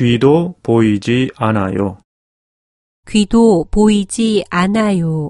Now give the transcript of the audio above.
귀도 보이지 않아요. 귀도 보이지 않아요.